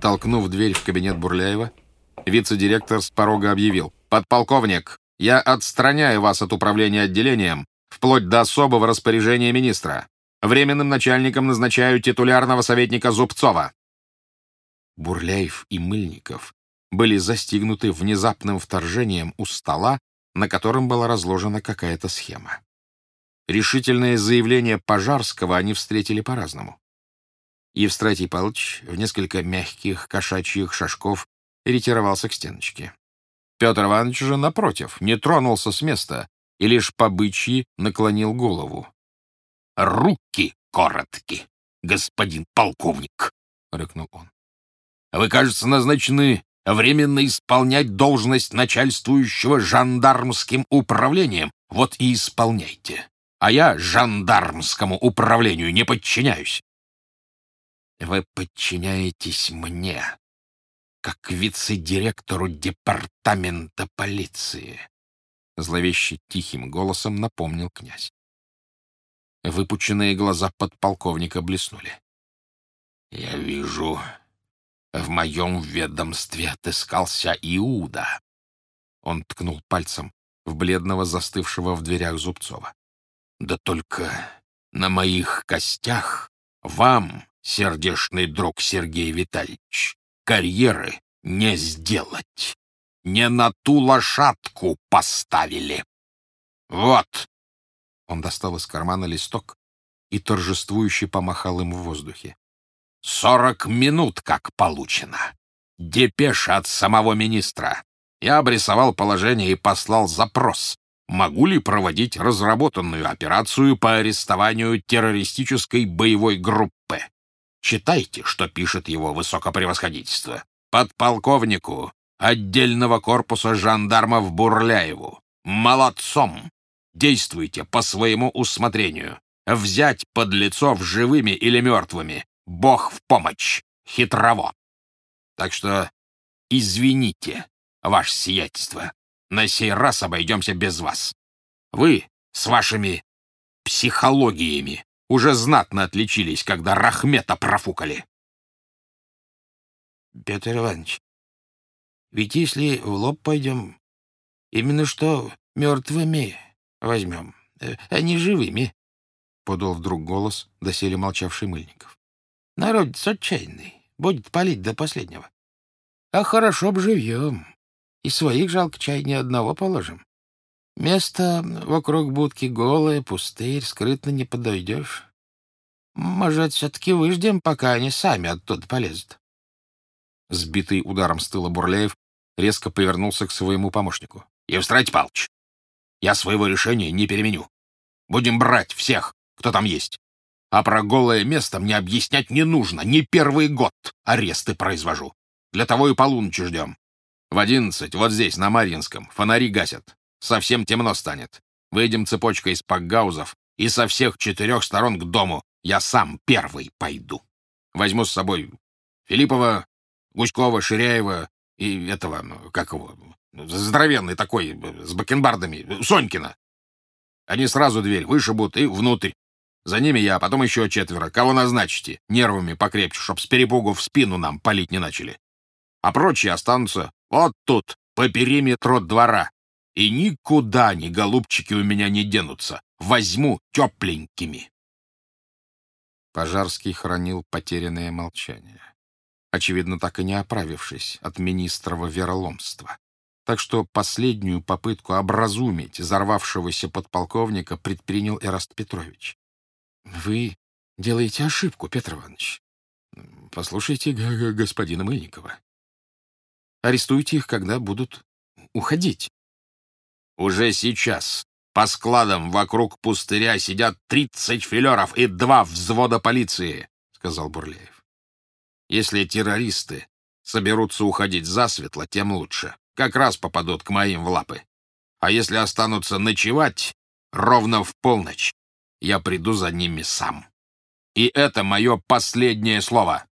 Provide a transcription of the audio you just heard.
Толкнув дверь в кабинет Бурляева, вице-директор с порога объявил. «Подполковник, я отстраняю вас от управления отделением вплоть до особого распоряжения министра. Временным начальником назначаю титулярного советника Зубцова». Бурляев и Мыльников были застигнуты внезапным вторжением у стола, на котором была разложена какая-то схема. Решительное заявление Пожарского они встретили по-разному. Евстратий Павлович в несколько мягких кошачьих шажков ретировался к стеночке. Петр Иванович же, напротив, не тронулся с места и лишь по бычьи наклонил голову. «Руки коротки, господин полковник!» — рыкнул он. «Вы, кажется, назначены временно исполнять должность начальствующего жандармским управлением. Вот и исполняйте. А я жандармскому управлению не подчиняюсь. Вы подчиняетесь мне, как вице-директору департамента полиции, зловеще тихим голосом напомнил князь. Выпученные глаза подполковника блеснули. «Я вижу, в моем ведомстве отыскался Иуда». Он ткнул пальцем в бледного застывшего в дверях Зубцова. «Да только на моих костях вам, сердечный друг Сергей Витальевич, карьеры не сделать. Не на ту лошадку поставили. Вот!» Он достал из кармана листок и торжествующе помахал им в воздухе. Сорок минут как получено. Депеша от самого министра. Я обрисовал положение и послал запрос. Могу ли проводить разработанную операцию по арестованию террористической боевой группы? Читайте, что пишет его высокопревосходительство. Подполковнику отдельного корпуса жандармов Бурляеву. Молодцом! Действуйте по своему усмотрению. Взять подлецов живыми или мертвыми, Бог в помощь, хитрово. Так что извините, ваше сиятельство, на сей раз обойдемся без вас. Вы с вашими психологиями уже знатно отличились, когда Рахмета профукали. Петр Иванович, ведь если в лоб пойдем, именно что мертвыми возьмем, э, а не живыми, — подал вдруг голос доселе молчавший Мыльников. Народец отчаянный, будет палить до последнего. А хорошо б живьем. И своих жалко чай ни одного положим. Место вокруг будки голое, пустырь, скрытно не подойдешь. Может, все-таки выждем, пока они сами оттуда полезут. Сбитый ударом с тыла Бурляев резко повернулся к своему помощнику. — Евстратий Павлович, я своего решения не переменю. Будем брать всех, кто там есть. А про голое место мне объяснять не нужно. Не первый год аресты произвожу. Для того и полуночи ждем. В одиннадцать, вот здесь, на Марьинском, фонари гасят. Совсем темно станет. Выйдем цепочкой из пакгаузов, и со всех четырех сторон к дому я сам первый пойду. Возьму с собой Филиппова, Гуськова, Ширяева и этого, как его, здоровенный такой, с бакенбардами, Сонькина. Они сразу дверь вышибут и внутрь. За ними я, а потом еще четверо. Кого назначите? Нервами покрепче, чтоб с перепугу в спину нам палить не начали. А прочие останутся вот тут, по периметру двора. И никуда ни голубчики у меня не денутся. Возьму тепленькими. Пожарский хранил потерянное молчание, очевидно, так и не оправившись от министрова вероломства. Так что последнюю попытку образумить взорвавшегося подполковника предпринял Эраст Петрович. Вы делаете ошибку, Петр Иванович. Послушайте господина Мыльникова. Арестуйте их, когда будут уходить. Уже сейчас по складам вокруг пустыря сидят тридцать филеров и два взвода полиции, — сказал Бурлеев. Если террористы соберутся уходить засветло, тем лучше. Как раз попадут к моим в лапы. А если останутся ночевать, ровно в полночь, я приду за ними сам. И это мое последнее слово.